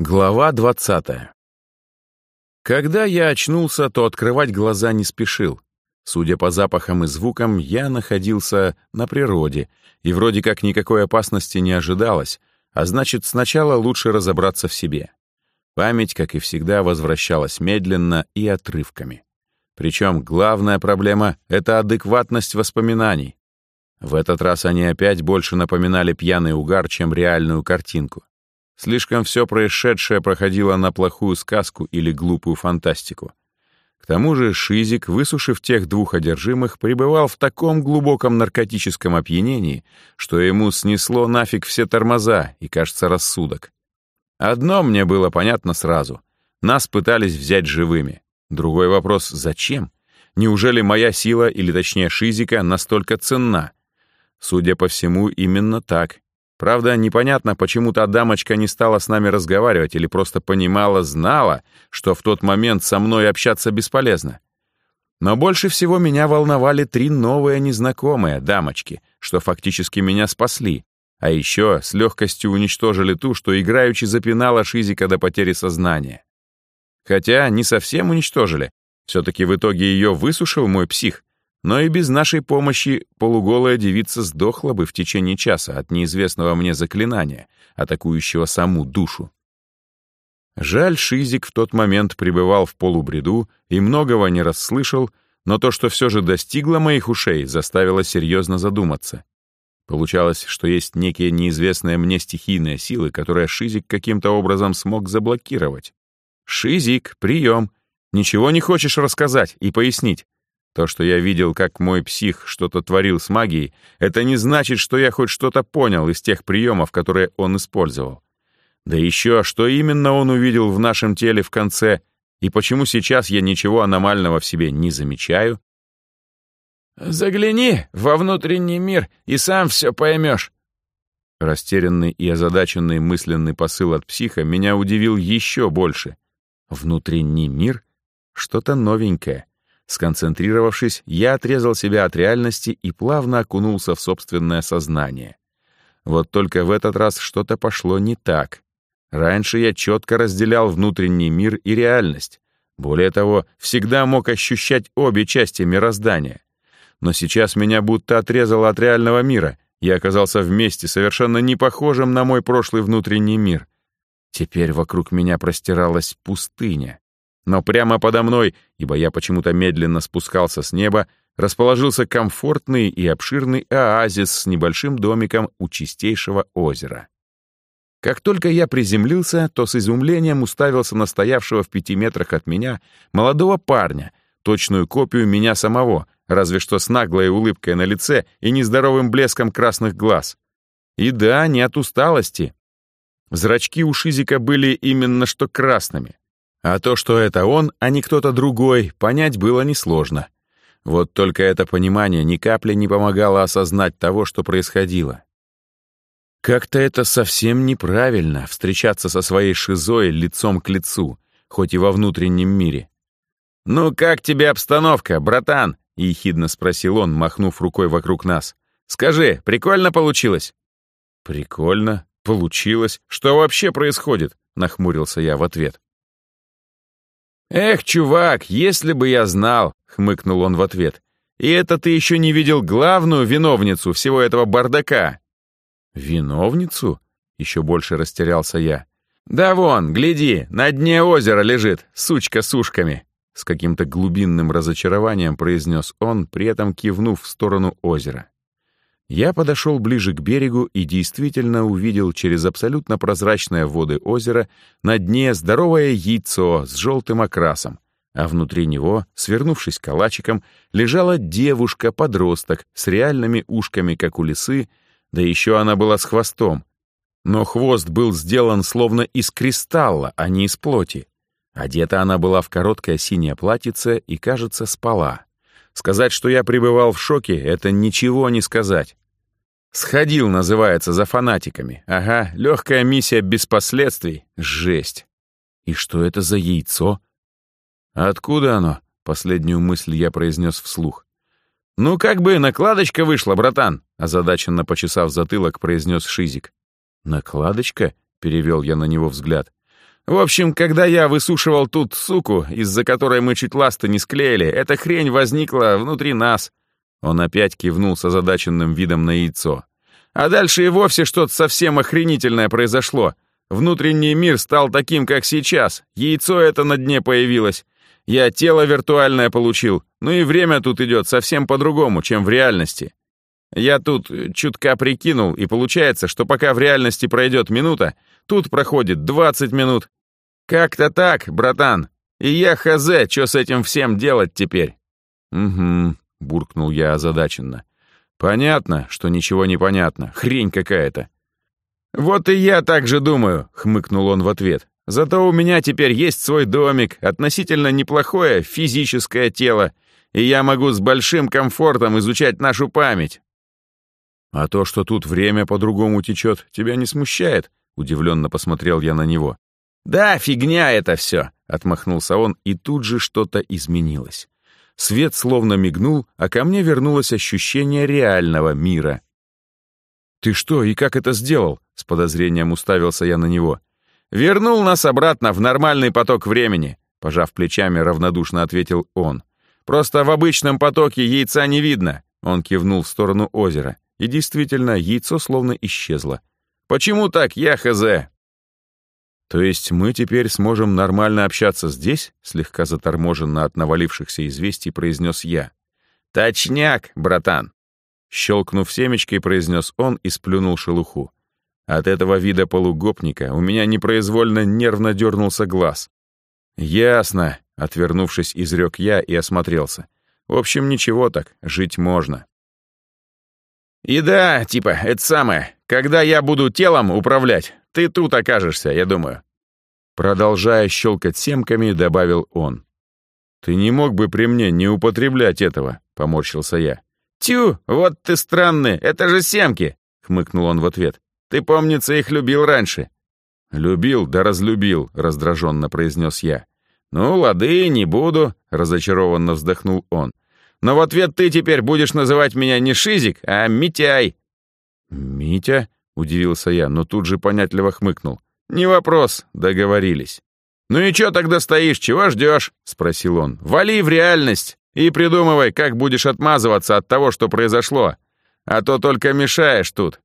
Глава 20. Когда я очнулся, то открывать глаза не спешил. Судя по запахам и звукам, я находился на природе, и вроде как никакой опасности не ожидалось, а значит, сначала лучше разобраться в себе. Память, как и всегда, возвращалась медленно и отрывками. Причем главная проблема — это адекватность воспоминаний. В этот раз они опять больше напоминали пьяный угар, чем реальную картинку. Слишком все происшедшее проходило на плохую сказку или глупую фантастику. К тому же Шизик, высушив тех двух одержимых, пребывал в таком глубоком наркотическом опьянении, что ему снесло нафиг все тормоза и, кажется, рассудок. Одно мне было понятно сразу. Нас пытались взять живыми. Другой вопрос — зачем? Неужели моя сила, или точнее Шизика, настолько ценна? Судя по всему, именно так, Правда, непонятно, почему та дамочка не стала с нами разговаривать или просто понимала, знала, что в тот момент со мной общаться бесполезно. Но больше всего меня волновали три новые незнакомые дамочки, что фактически меня спасли, а еще с легкостью уничтожили ту, что играючи запинала Шизика до потери сознания. Хотя не совсем уничтожили, все-таки в итоге ее высушил мой псих, но и без нашей помощи полуголая девица сдохла бы в течение часа от неизвестного мне заклинания, атакующего саму душу. Жаль, Шизик в тот момент пребывал в полубреду и многого не расслышал, но то, что все же достигло моих ушей, заставило серьезно задуматься. Получалось, что есть некие неизвестные мне стихийные силы, которые Шизик каким-то образом смог заблокировать. «Шизик, прием! Ничего не хочешь рассказать и пояснить? То, что я видел, как мой псих что-то творил с магией, это не значит, что я хоть что-то понял из тех приемов, которые он использовал. Да еще, что именно он увидел в нашем теле в конце, и почему сейчас я ничего аномального в себе не замечаю? «Загляни во внутренний мир, и сам все поймешь». Растерянный и озадаченный мысленный посыл от психа меня удивил еще больше. Внутренний мир? Что-то новенькое. Сконцентрировавшись, я отрезал себя от реальности и плавно окунулся в собственное сознание. Вот только в этот раз что-то пошло не так. Раньше я четко разделял внутренний мир и реальность. Более того, всегда мог ощущать обе части мироздания. Но сейчас меня будто отрезало от реального мира. Я оказался вместе, совершенно не похожим на мой прошлый внутренний мир. Теперь вокруг меня простиралась пустыня. Но прямо подо мной, ибо я почему-то медленно спускался с неба, расположился комфортный и обширный оазис с небольшим домиком у чистейшего озера. Как только я приземлился, то с изумлением уставился на стоявшего в пяти метрах от меня молодого парня, точную копию меня самого, разве что с наглой улыбкой на лице и нездоровым блеском красных глаз. И да, не от усталости. Зрачки у Шизика были именно что красными. А то, что это он, а не кто-то другой, понять было несложно. Вот только это понимание ни капли не помогало осознать того, что происходило. Как-то это совсем неправильно — встречаться со своей шизой лицом к лицу, хоть и во внутреннем мире. «Ну как тебе обстановка, братан?» — ехидно спросил он, махнув рукой вокруг нас. «Скажи, прикольно получилось?» «Прикольно? Получилось? Что вообще происходит?» — нахмурился я в ответ. «Эх, чувак, если бы я знал!» — хмыкнул он в ответ. «И это ты еще не видел главную виновницу всего этого бардака!» «Виновницу?» — еще больше растерялся я. «Да вон, гляди, на дне озера лежит, сучка с ушками!» С каким-то глубинным разочарованием произнес он, при этом кивнув в сторону озера. Я подошел ближе к берегу и действительно увидел через абсолютно прозрачные воды озера на дне здоровое яйцо с желтым окрасом, а внутри него, свернувшись калачиком, лежала девушка-подросток с реальными ушками, как у лисы, да еще она была с хвостом. Но хвост был сделан словно из кристалла, а не из плоти. Одета она была в короткое синее платьице и, кажется, спала. Сказать, что я пребывал в шоке, это ничего не сказать. Сходил, называется, за фанатиками. Ага, легкая миссия без последствий. Жесть. И что это за яйцо? Откуда оно? Последнюю мысль я произнес вслух. «Ну, как бы накладочка вышла, братан!» Озадаченно почесав затылок, произнес Шизик. «Накладочка?» — перевел я на него взгляд. В общем, когда я высушивал тут суку, из-за которой мы чуть ласты не склеили, эта хрень возникла внутри нас. Он опять кивнул с озадаченным видом на яйцо. А дальше и вовсе что-то совсем охренительное произошло. Внутренний мир стал таким, как сейчас. Яйцо это на дне появилось. Я тело виртуальное получил. Ну и время тут идет совсем по-другому, чем в реальности. Я тут чутка прикинул, и получается, что пока в реальности пройдет минута, тут проходит 20 минут. Как-то так, братан. И я хз, что с этим всем делать теперь? Угу, буркнул я озадаченно. Понятно, что ничего не понятно. Хрень какая-то. Вот и я так же думаю, хмыкнул он в ответ. Зато у меня теперь есть свой домик, относительно неплохое физическое тело, и я могу с большим комфортом изучать нашу память. А то, что тут время по-другому течет, тебя не смущает? Удивленно посмотрел я на него. Да, фигня это все, отмахнулся он, и тут же что-то изменилось. Свет словно мигнул, а ко мне вернулось ощущение реального мира. «Ты что, и как это сделал?» — с подозрением уставился я на него. «Вернул нас обратно в нормальный поток времени», — пожав плечами, равнодушно ответил он. «Просто в обычном потоке яйца не видно», — он кивнул в сторону озера. И действительно, яйцо словно исчезло. «Почему так, я хз?» «То есть мы теперь сможем нормально общаться здесь?» Слегка заторможенно от навалившихся известий произнес я. «Точняк, братан!» Щелкнув семечкой, произнес он и сплюнул шелуху. От этого вида полугопника у меня непроизвольно нервно дернулся глаз. «Ясно», — отвернувшись, изрек я и осмотрелся. «В общем, ничего так, жить можно». «И да, типа, это самое, когда я буду телом управлять, ты тут окажешься, я думаю». Продолжая щелкать семками, добавил он. «Ты не мог бы при мне не употреблять этого?» — поморщился я. «Тю, вот ты странный, это же семки!» — хмыкнул он в ответ. «Ты, помнится, их любил раньше». «Любил, да разлюбил», — раздраженно произнес я. «Ну, лады, не буду», — разочарованно вздохнул он. «Но в ответ ты теперь будешь называть меня не Шизик, а Митяй». «Митя?» — удивился я, но тут же понятливо хмыкнул. «Не вопрос, договорились». «Ну и чё тогда стоишь, чего ждёшь?» — спросил он. «Вали в реальность и придумывай, как будешь отмазываться от того, что произошло. А то только мешаешь тут».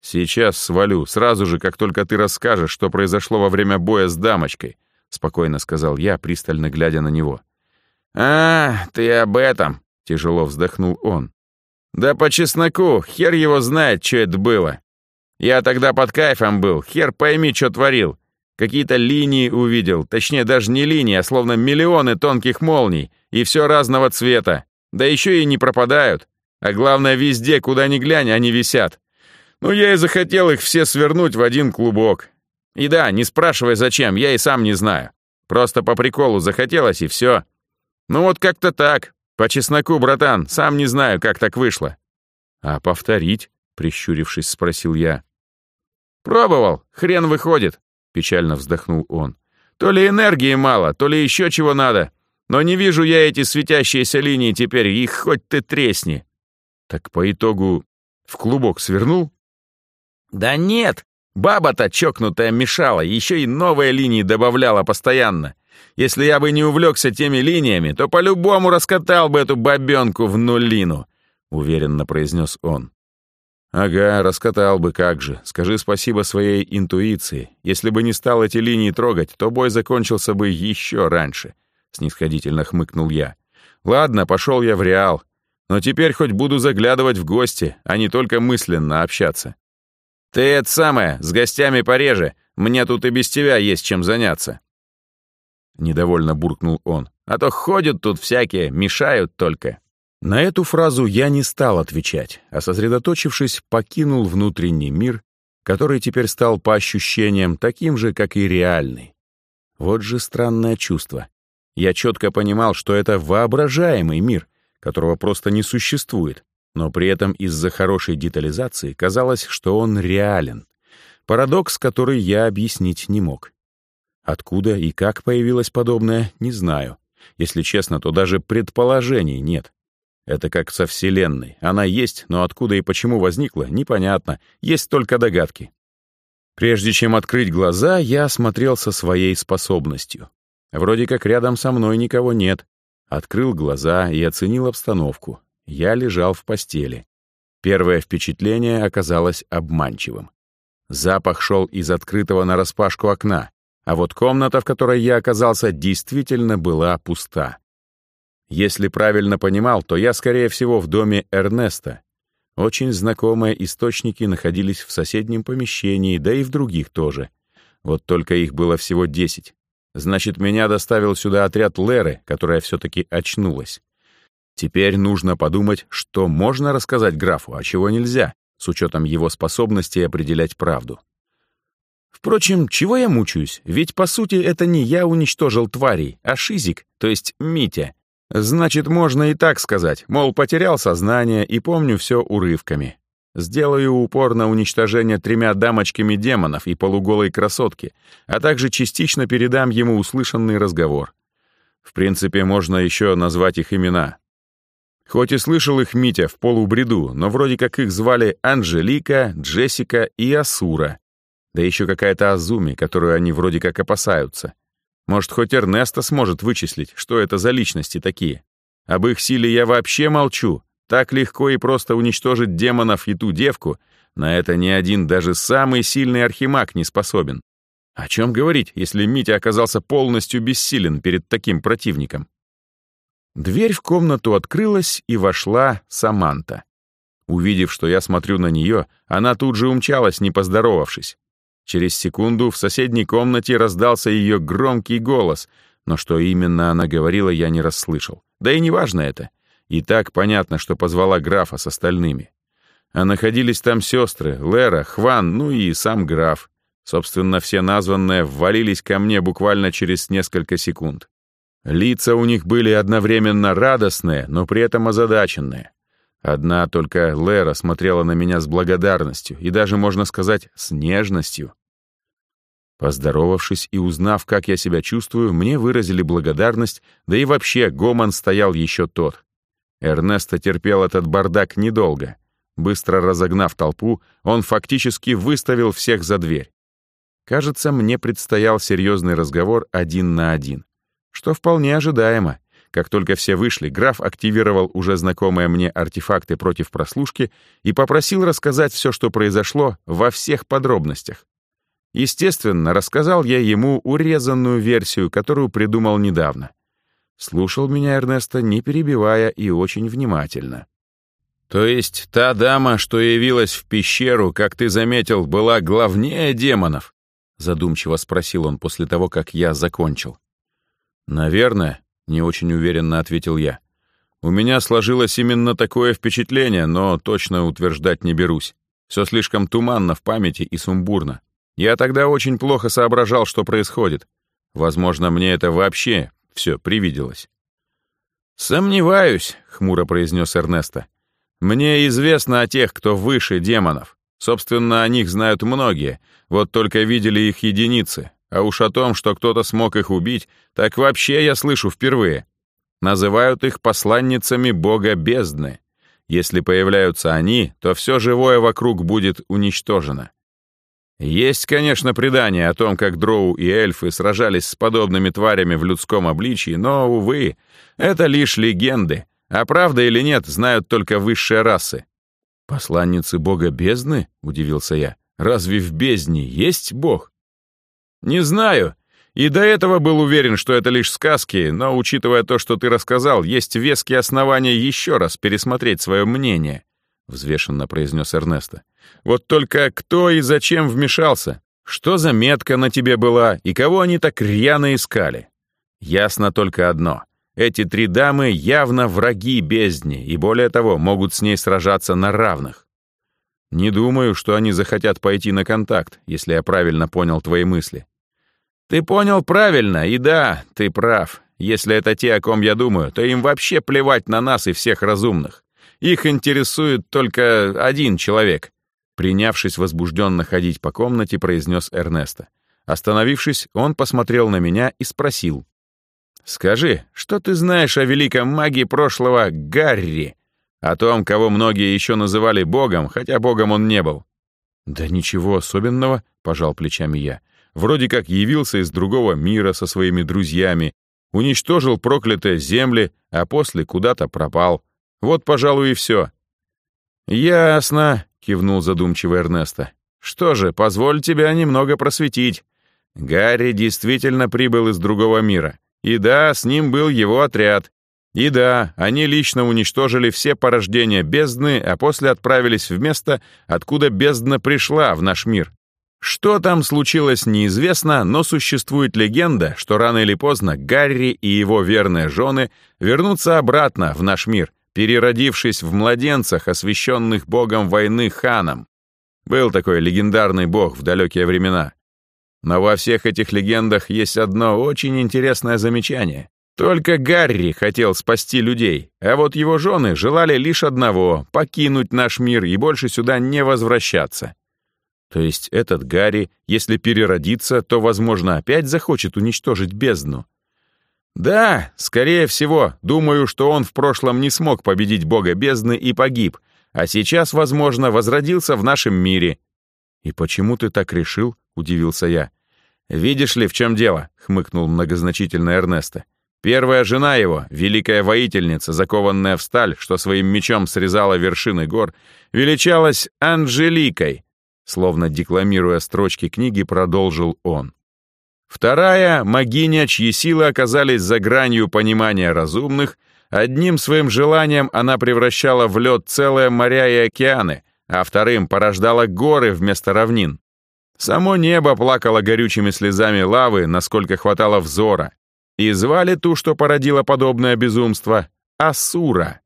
«Сейчас свалю, сразу же, как только ты расскажешь, что произошло во время боя с дамочкой», — спокойно сказал я, пристально глядя на него. «А, ты об этом», — тяжело вздохнул он. «Да по чесноку, хер его знает, что это было. Я тогда под кайфом был, хер пойми, что творил. Какие-то линии увидел, точнее даже не линии, а словно миллионы тонких молний, и все разного цвета. Да еще и не пропадают. А главное, везде, куда ни глянь, они висят. Ну, я и захотел их все свернуть в один клубок. И да, не спрашивай зачем, я и сам не знаю. Просто по приколу захотелось, и все. Ну вот как-то так. По чесноку, братан, сам не знаю, как так вышло. А повторить? Прищурившись, спросил я. «Пробовал, хрен выходит», — печально вздохнул он. «То ли энергии мало, то ли еще чего надо. Но не вижу я эти светящиеся линии теперь, их хоть ты тресни». «Так по итогу в клубок свернул?» «Да нет, баба-то чокнутая мешала, еще и новые линии добавляла постоянно. Если я бы не увлекся теми линиями, то по-любому раскатал бы эту бабенку в нулину», — уверенно произнес он. «Ага, раскатал бы, как же. Скажи спасибо своей интуиции. Если бы не стал эти линии трогать, то бой закончился бы еще раньше», — снисходительно хмыкнул я. «Ладно, пошел я в Реал. Но теперь хоть буду заглядывать в гости, а не только мысленно общаться». «Ты это самое, с гостями пореже. Мне тут и без тебя есть чем заняться». Недовольно буркнул он. «А то ходят тут всякие, мешают только». На эту фразу я не стал отвечать, а сосредоточившись, покинул внутренний мир, который теперь стал по ощущениям таким же, как и реальный. Вот же странное чувство. Я четко понимал, что это воображаемый мир, которого просто не существует, но при этом из-за хорошей детализации казалось, что он реален. Парадокс, который я объяснить не мог. Откуда и как появилось подобное, не знаю. Если честно, то даже предположений нет. Это как со Вселенной. Она есть, но откуда и почему возникла, непонятно. Есть только догадки. Прежде чем открыть глаза, я осмотрелся своей способностью. Вроде как рядом со мной никого нет. Открыл глаза и оценил обстановку. Я лежал в постели. Первое впечатление оказалось обманчивым. Запах шел из открытого нараспашку окна, а вот комната, в которой я оказался, действительно была пуста. Если правильно понимал, то я, скорее всего, в доме Эрнеста, очень знакомые источники находились в соседнем помещении, да и в других тоже. Вот только их было всего десять. Значит, меня доставил сюда отряд Леры, которая все-таки очнулась. Теперь нужно подумать, что можно рассказать графу, а чего нельзя, с учетом его способности определять правду. Впрочем, чего я мучаюсь? Ведь, по сути, это не я уничтожил тварей, а Шизик, то есть Митя. Значит, можно и так сказать, мол, потерял сознание и помню все урывками. Сделаю упор на уничтожение тремя дамочками демонов и полуголой красотки, а также частично передам ему услышанный разговор. В принципе, можно еще назвать их имена. Хоть и слышал их Митя в полубреду, но вроде как их звали Анжелика, Джессика и Асура. Да еще какая-то Азуми, которую они вроде как опасаются. Может, хоть Эрнесто сможет вычислить, что это за личности такие. Об их силе я вообще молчу. Так легко и просто уничтожить демонов и ту девку, на это ни один, даже самый сильный архимаг не способен. О чем говорить, если Митя оказался полностью бессилен перед таким противником? Дверь в комнату открылась, и вошла Саманта. Увидев, что я смотрю на нее, она тут же умчалась, не поздоровавшись. Через секунду в соседней комнате раздался ее громкий голос, но что именно она говорила, я не расслышал. Да и неважно это. И так понятно, что позвала графа с остальными. А находились там сестры, Лера, Хван, ну и сам граф. Собственно, все названные ввалились ко мне буквально через несколько секунд. Лица у них были одновременно радостные, но при этом озадаченные. Одна только Лера смотрела на меня с благодарностью и даже, можно сказать, с нежностью. Поздоровавшись и узнав, как я себя чувствую, мне выразили благодарность, да и вообще гомон стоял еще тот. Эрнесто терпел этот бардак недолго. Быстро разогнав толпу, он фактически выставил всех за дверь. Кажется, мне предстоял серьезный разговор один на один, что вполне ожидаемо. Как только все вышли, граф активировал уже знакомые мне артефакты против прослушки и попросил рассказать все, что произошло, во всех подробностях. Естественно, рассказал я ему урезанную версию, которую придумал недавно. Слушал меня Эрнесто, не перебивая и очень внимательно. «То есть та дама, что явилась в пещеру, как ты заметил, была главнее демонов?» Задумчиво спросил он после того, как я закончил. «Наверное», — не очень уверенно ответил я. «У меня сложилось именно такое впечатление, но точно утверждать не берусь. Все слишком туманно в памяти и сумбурно. Я тогда очень плохо соображал, что происходит. Возможно, мне это вообще все привиделось». «Сомневаюсь», — хмуро произнес Эрнесто. «Мне известно о тех, кто выше демонов. Собственно, о них знают многие, вот только видели их единицы, а уж о том, что кто-то смог их убить, так вообще я слышу впервые. Называют их посланницами бога бездны. Если появляются они, то все живое вокруг будет уничтожено. Есть, конечно, предание о том, как дроу и эльфы сражались с подобными тварями в людском обличии, но, увы, это лишь легенды, а правда или нет, знают только высшие расы. «Посланницы бога бездны?» — удивился я. «Разве в бездне есть бог?» «Не знаю. И до этого был уверен, что это лишь сказки, но, учитывая то, что ты рассказал, есть веские основания еще раз пересмотреть свое мнение», — взвешенно произнес Эрнесто. «Вот только кто и зачем вмешался? Что за метка на тебе была, и кого они так рьяно искали? Ясно только одно. Эти три дамы явно враги бездни, и более того, могут с ней сражаться на равных. Не думаю, что они захотят пойти на контакт, если я правильно понял твои мысли. Ты понял правильно, и да, ты прав. Если это те, о ком я думаю, то им вообще плевать на нас и всех разумных. Их интересует только один человек. Принявшись возбужденно ходить по комнате, произнес Эрнесто. Остановившись, он посмотрел на меня и спросил. «Скажи, что ты знаешь о великом маге прошлого Гарри? О том, кого многие еще называли богом, хотя богом он не был?» «Да ничего особенного», — пожал плечами я. «Вроде как явился из другого мира со своими друзьями, уничтожил проклятые земли, а после куда-то пропал. Вот, пожалуй, и все». «Ясно», — кивнул задумчиво Эрнеста. «Что же, позволь тебя немного просветить. Гарри действительно прибыл из другого мира. И да, с ним был его отряд. И да, они лично уничтожили все порождения бездны, а после отправились в место, откуда бездна пришла в наш мир. Что там случилось, неизвестно, но существует легенда, что рано или поздно Гарри и его верные жены вернутся обратно в наш мир, переродившись в младенцах, освященных богом войны ханом. Был такой легендарный бог в далекие времена. Но во всех этих легендах есть одно очень интересное замечание. Только Гарри хотел спасти людей, а вот его жены желали лишь одного — покинуть наш мир и больше сюда не возвращаться. То есть этот Гарри, если переродится, то, возможно, опять захочет уничтожить бездну. Да, скорее всего, думаю, что он в прошлом не смог победить бога бездны и погиб, а сейчас, возможно, возродился в нашем мире. «И почему ты так решил?» — удивился я. «Видишь ли, в чем дело?» — хмыкнул многозначительно Эрнесто. «Первая жена его, великая воительница, закованная в сталь, что своим мечом срезала вершины гор, величалась Анжеликой», словно декламируя строчки книги, продолжил он. Вторая — могиня, чьи силы оказались за гранью понимания разумных, одним своим желанием она превращала в лед целые моря и океаны, а вторым порождала горы вместо равнин. Само небо плакало горючими слезами лавы, насколько хватало взора. И звали ту, что породила подобное безумство, Асура.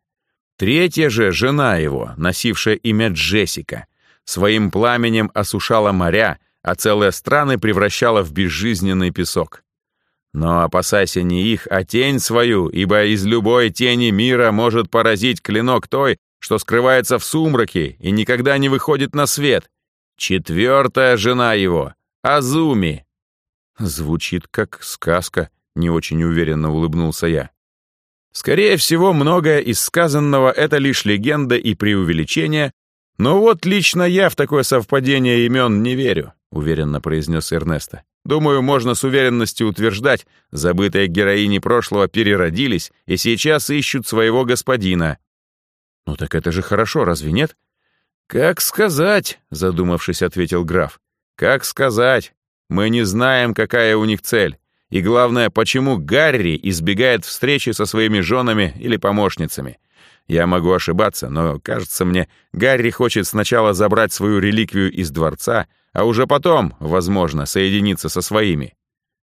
Третья же, жена его, носившая имя Джессика, своим пламенем осушала моря, а целые страны превращала в безжизненный песок. Но опасайся не их, а тень свою, ибо из любой тени мира может поразить клинок той, что скрывается в сумраке и никогда не выходит на свет, Четвертая жена его, Азуми. Звучит как сказка, не очень уверенно улыбнулся я. Скорее всего, многое из сказанного — это лишь легенда и преувеличение, но вот лично я в такое совпадение имен не верю, уверенно произнес Эрнесто. Думаю, можно с уверенностью утверждать, забытые героини прошлого переродились и сейчас ищут своего господина. Ну так это же хорошо, разве нет? «Как сказать?» — задумавшись, ответил граф. «Как сказать? Мы не знаем, какая у них цель. И главное, почему Гарри избегает встречи со своими женами или помощницами. Я могу ошибаться, но, кажется мне, Гарри хочет сначала забрать свою реликвию из дворца, а уже потом, возможно, соединиться со своими.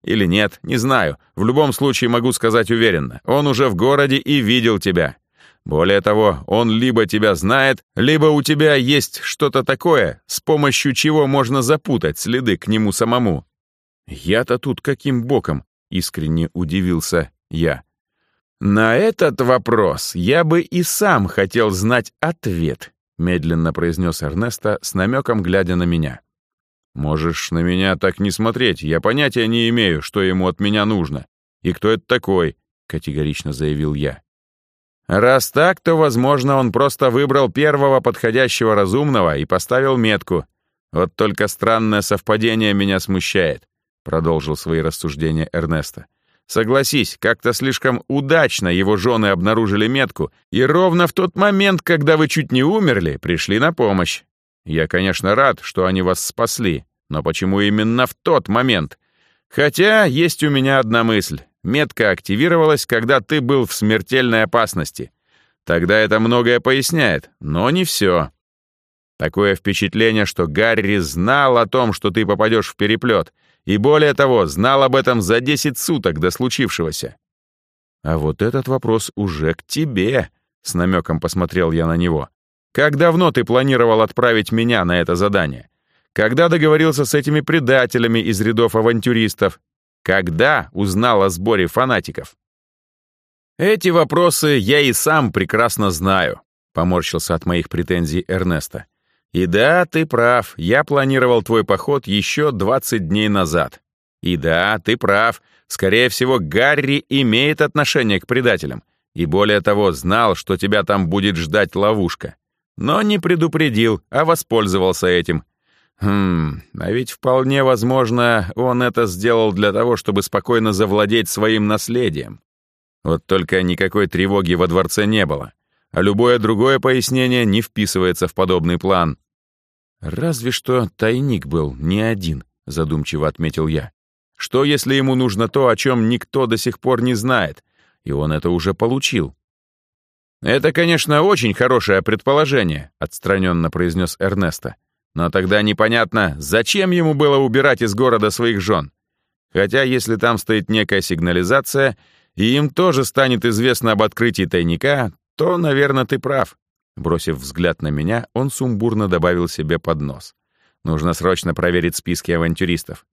Или нет, не знаю. В любом случае могу сказать уверенно. Он уже в городе и видел тебя. Более того, он либо тебя знает, либо у тебя есть что-то такое, с помощью чего можно запутать следы к нему самому. Я-то тут каким боком? Искренне удивился я. На этот вопрос я бы и сам хотел знать ответ, медленно произнес Эрнесто с намеком глядя на меня. Можешь на меня так не смотреть, я понятия не имею, что ему от меня нужно. И кто это такой, категорично заявил я. Раз так, то, возможно, он просто выбрал первого подходящего разумного и поставил метку. Вот только странное совпадение меня смущает, продолжил свои рассуждения Эрнеста. Согласись, как-то слишком удачно его жены обнаружили метку, и ровно в тот момент, когда вы чуть не умерли, пришли на помощь. Я, конечно, рад, что они вас спасли, но почему именно в тот момент? Хотя есть у меня одна мысль. Метка активировалась, когда ты был в смертельной опасности. Тогда это многое поясняет, но не все. Такое впечатление, что Гарри знал о том, что ты попадешь в переплет, и более того, знал об этом за 10 суток до случившегося. А вот этот вопрос уже к тебе, с намеком посмотрел я на него. Как давно ты планировал отправить меня на это задание? Когда договорился с этими предателями из рядов авантюристов? Когда узнал о сборе фанатиков? Эти вопросы я и сам прекрасно знаю, поморщился от моих претензий Эрнеста. И да, ты прав, я планировал твой поход еще 20 дней назад. И да, ты прав, скорее всего, Гарри имеет отношение к предателям. И более того, знал, что тебя там будет ждать ловушка. Но не предупредил, а воспользовался этим. Хм, а ведь вполне возможно, он это сделал для того, чтобы спокойно завладеть своим наследием. Вот только никакой тревоги во дворце не было, а любое другое пояснение не вписывается в подобный план. «Разве что тайник был не один», — задумчиво отметил я. «Что, если ему нужно то, о чем никто до сих пор не знает, и он это уже получил?» «Это, конечно, очень хорошее предположение», — отстраненно произнес Эрнесто. «Но тогда непонятно, зачем ему было убирать из города своих жен. Хотя, если там стоит некая сигнализация, и им тоже станет известно об открытии тайника, то, наверное, ты прав». Бросив взгляд на меня, он сумбурно добавил себе под нос. «Нужно срочно проверить списки авантюристов».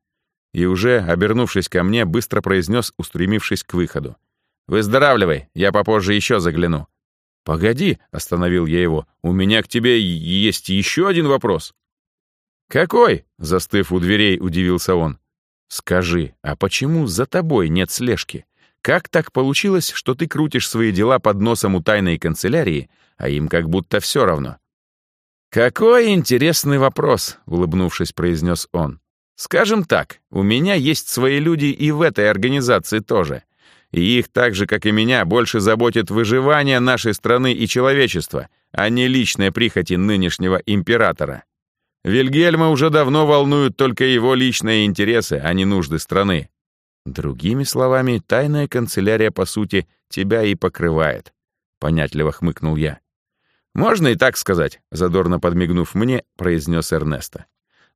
И уже, обернувшись ко мне, быстро произнес, устремившись к выходу. «Выздоравливай, я попозже еще загляну». «Погоди», — остановил я его, — «у меня к тебе есть еще один вопрос». «Какой?» — застыв у дверей, удивился он. «Скажи, а почему за тобой нет слежки? Как так получилось, что ты крутишь свои дела под носом у тайной канцелярии, а им как будто все равно?» «Какой интересный вопрос», — улыбнувшись, произнес он. «Скажем так, у меня есть свои люди и в этой организации тоже и их так же, как и меня, больше заботит выживание нашей страны и человечества, а не личные прихоти нынешнего императора. Вильгельма уже давно волнуют только его личные интересы, а не нужды страны. Другими словами, тайная канцелярия, по сути, тебя и покрывает. Понятливо хмыкнул я. «Можно и так сказать», — задорно подмигнув мне, произнес Эрнесто.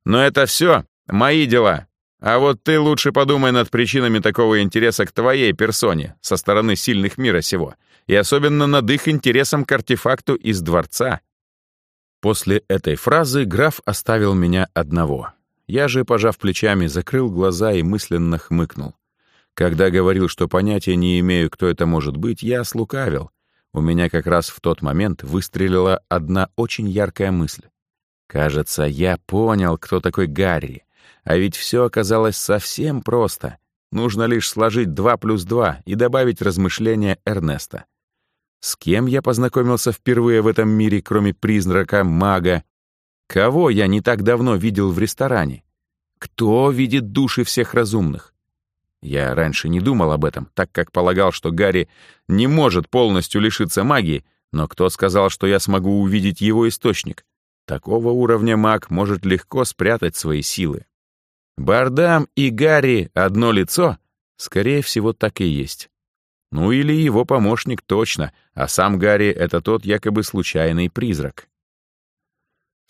«Но это все мои дела, а вот ты лучше подумай над причинами такого интереса к твоей персоне со стороны сильных мира сего, и особенно над их интересом к артефакту из дворца. После этой фразы граф оставил меня одного. Я же, пожав плечами, закрыл глаза и мысленно хмыкнул. Когда говорил, что понятия не имею, кто это может быть, я слукавил. У меня как раз в тот момент выстрелила одна очень яркая мысль. Кажется, я понял, кто такой Гарри. А ведь все оказалось совсем просто. Нужно лишь сложить 2 плюс 2 и добавить размышления Эрнеста. С кем я познакомился впервые в этом мире, кроме призрака, мага? Кого я не так давно видел в ресторане? Кто видит души всех разумных? Я раньше не думал об этом, так как полагал, что Гарри не может полностью лишиться магии, но кто сказал, что я смогу увидеть его источник? Такого уровня маг может легко спрятать свои силы. Бардам и Гарри одно лицо? Скорее всего, так и есть. Ну или его помощник точно, а сам Гарри — это тот якобы случайный призрак.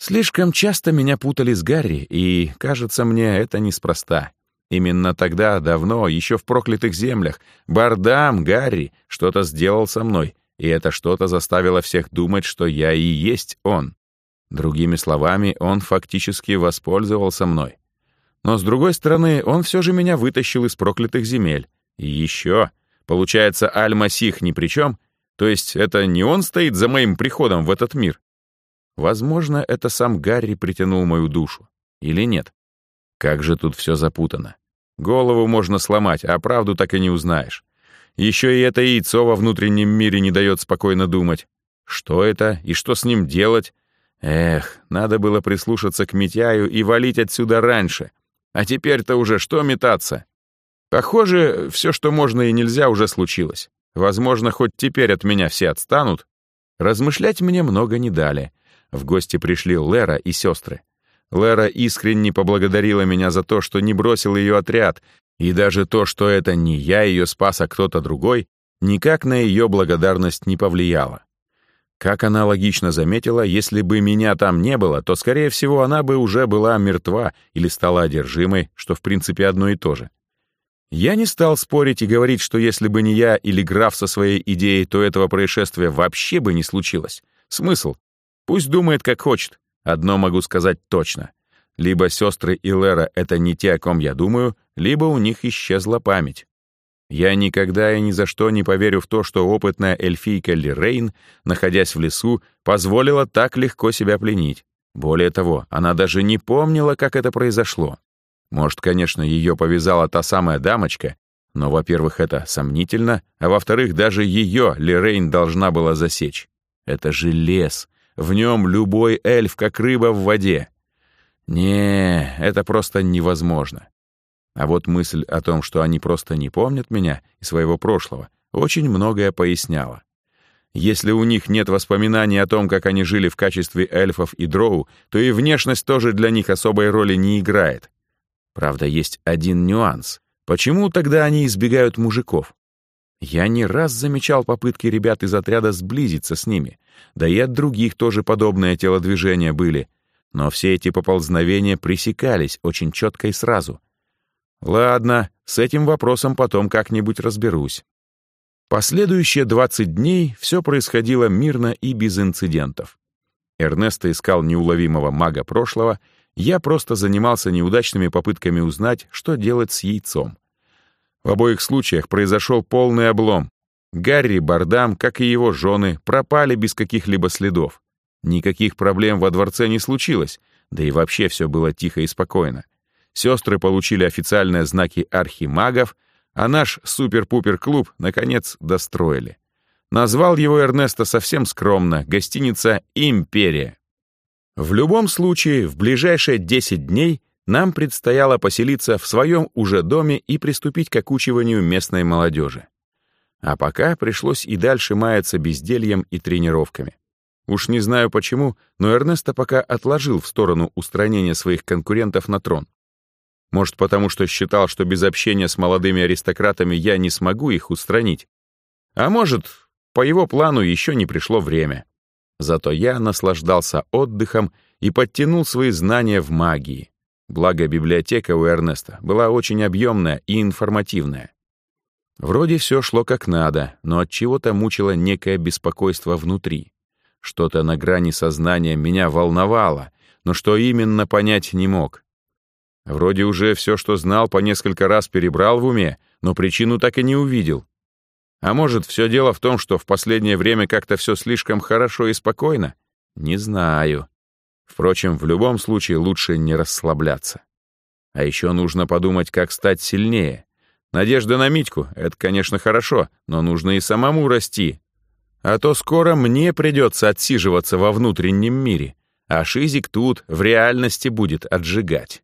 Слишком часто меня путали с Гарри, и, кажется мне, это неспроста. Именно тогда, давно, еще в проклятых землях, Бардам, Гарри, что-то сделал со мной, и это что-то заставило всех думать, что я и есть он. Другими словами, он фактически воспользовался мной. Но, с другой стороны, он все же меня вытащил из проклятых земель. И еще, получается, Аль-Масих ни при чем, то есть это не он стоит за моим приходом в этот мир. Возможно, это сам Гарри притянул мою душу. Или нет? Как же тут все запутано. Голову можно сломать, а правду так и не узнаешь. Еще и это яйцо во внутреннем мире не дает спокойно думать. Что это и что с ним делать? Эх, надо было прислушаться к Митяю и валить отсюда раньше. А теперь-то уже что метаться? Похоже, все, что можно и нельзя, уже случилось. Возможно, хоть теперь от меня все отстанут. Размышлять мне много не дали. В гости пришли Лера и сестры. Лера искренне поблагодарила меня за то, что не бросил ее отряд, и даже то, что это не я ее спас, а кто-то другой, никак на ее благодарность не повлияло. Как она логично заметила, если бы меня там не было, то, скорее всего, она бы уже была мертва или стала одержимой, что, в принципе, одно и то же. Я не стал спорить и говорить, что если бы не я или граф со своей идеей, то этого происшествия вообще бы не случилось. Смысл? Пусть думает, как хочет. Одно могу сказать точно. Либо сестры и Лера — это не те, о ком я думаю, либо у них исчезла память. Я никогда и ни за что не поверю в то, что опытная эльфийка Лирейн, находясь в лесу, позволила так легко себя пленить. Более того, она даже не помнила, как это произошло. Может, конечно, ее повязала та самая дамочка, но, во-первых, это сомнительно, а во-вторых, даже ее Лирейн должна была засечь. Это же лес, в нем любой эльф, как рыба в воде. Не, это просто невозможно. А вот мысль о том, что они просто не помнят меня и своего прошлого, очень многое поясняла. Если у них нет воспоминаний о том, как они жили в качестве эльфов и дроу, то и внешность тоже для них особой роли не играет. Правда, есть один нюанс. Почему тогда они избегают мужиков? Я не раз замечал попытки ребят из отряда сблизиться с ними, да и от других тоже подобные телодвижения были, но все эти поползновения пресекались очень четко и сразу. Ладно, с этим вопросом потом как-нибудь разберусь. Последующие 20 дней все происходило мирно и без инцидентов. Эрнесто искал неуловимого мага прошлого, я просто занимался неудачными попытками узнать, что делать с яйцом. В обоих случаях произошел полный облом. Гарри Бардам, как и его жены, пропали без каких-либо следов. Никаких проблем во дворце не случилось, да и вообще все было тихо и спокойно. Сестры получили официальные знаки архимагов — а наш супер-пупер-клуб, наконец, достроили. Назвал его Эрнесто совсем скромно, гостиница «Империя». В любом случае, в ближайшие 10 дней нам предстояло поселиться в своем уже доме и приступить к окучиванию местной молодежи. А пока пришлось и дальше маяться бездельем и тренировками. Уж не знаю почему, но Эрнесто пока отложил в сторону устранения своих конкурентов на трон. Может, потому что считал, что без общения с молодыми аристократами я не смогу их устранить. А может, по его плану еще не пришло время. Зато я наслаждался отдыхом и подтянул свои знания в магии. Благо, библиотека у Эрнеста была очень объемная и информативная. Вроде все шло как надо, но от чего-то мучило некое беспокойство внутри. Что-то на грани сознания меня волновало, но что именно понять не мог. Вроде уже все, что знал, по несколько раз перебрал в уме, но причину так и не увидел. А может, все дело в том, что в последнее время как-то все слишком хорошо и спокойно? Не знаю. Впрочем, в любом случае лучше не расслабляться. А еще нужно подумать, как стать сильнее. Надежда на Митьку — это, конечно, хорошо, но нужно и самому расти. А то скоро мне придется отсиживаться во внутреннем мире, а Шизик тут в реальности будет отжигать.